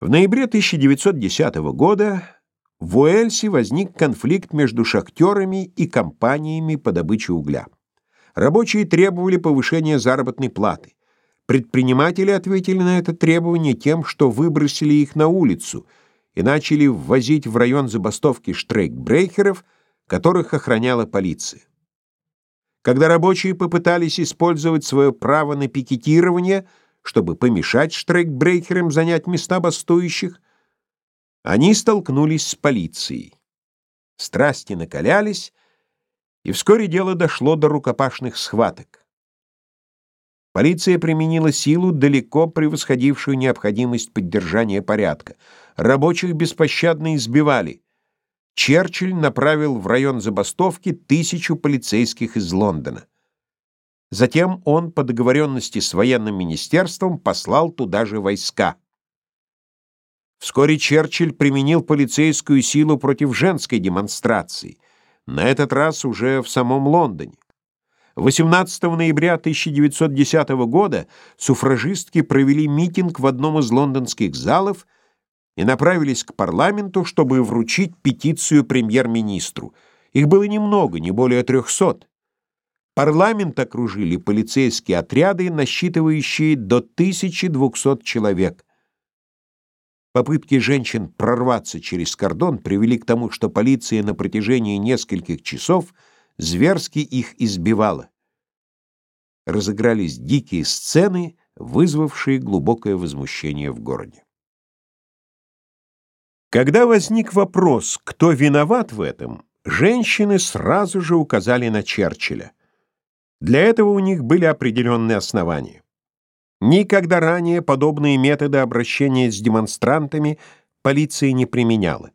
В ноябре 1910 года в Уэльсе возник конфликт между шахтерами и компаниями по добыче угля. Рабочие требовали повышения заработной платы. Предприниматели ответили на это требование тем, что выбросили их на улицу и начали ввозить в район забастовки штрейкбрейкеров, которых охраняла полиция. Когда рабочие попытались использовать свое право на пикетирование – чтобы помешать штрейкбрейкерам занять места бастующих, они столкнулись с полицией. Страсти накалялись, и вскоре дело дошло до рукопашных схваток. Полиция применила силу, далеко превосходившую необходимость поддержания порядка. Рабочих беспощадно избивали. Черчилль направил в район забастовки тысячу полицейских из Лондона. Затем он по договоренности с военным министерством послал туда же войска. Вскоре Черчилль применил полицейскую силу против женской демонстрации, на этот раз уже в самом Лондоне. 18 ноября 1910 года суфражистки провели митинг в одном из лондонских залов и направились к парламенту, чтобы вручить петицию премьер-министру. Их было немного, не более трехсот. Парламент окружили полицейские отряды, насчитывающие до 1200 человек. Попытки женщин прорваться через кордон привели к тому, что полиция на протяжении нескольких часов зверски их избивала. Разыгрались дикие сцены, вызвавшие глубокое возмущение в городе. Когда возник вопрос, кто виноват в этом, женщины сразу же указали на Черчилля. Для этого у них были определенные основания. Никогда ранее подобные методы обращения с демонстрантами полиция не применяла.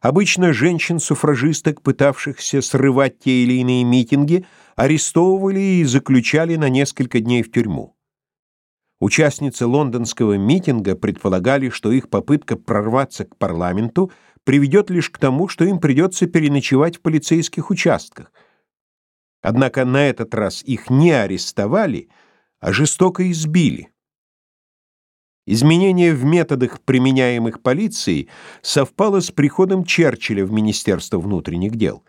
Обычно женщин-суфражисток, пытавшихся срывать те или иные митинги, арестовывали и заключали на несколько дней в тюрьму. Участницы лондонского митинга предполагали, что их попытка прорваться к парламенту приведет лишь к тому, что им придется переночевать в полицейских участках – Однако на этот раз их не арестовали, а жестоко избили. Изменение в методах, применяемых полицией, совпало с приходом Черчилля в Министерство внутренних дел.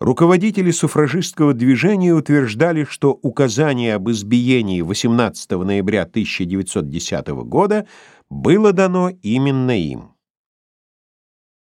Руководители суфражистского движения утверждали, что указание об избиении 18 ноября 1910 года было дано именно им.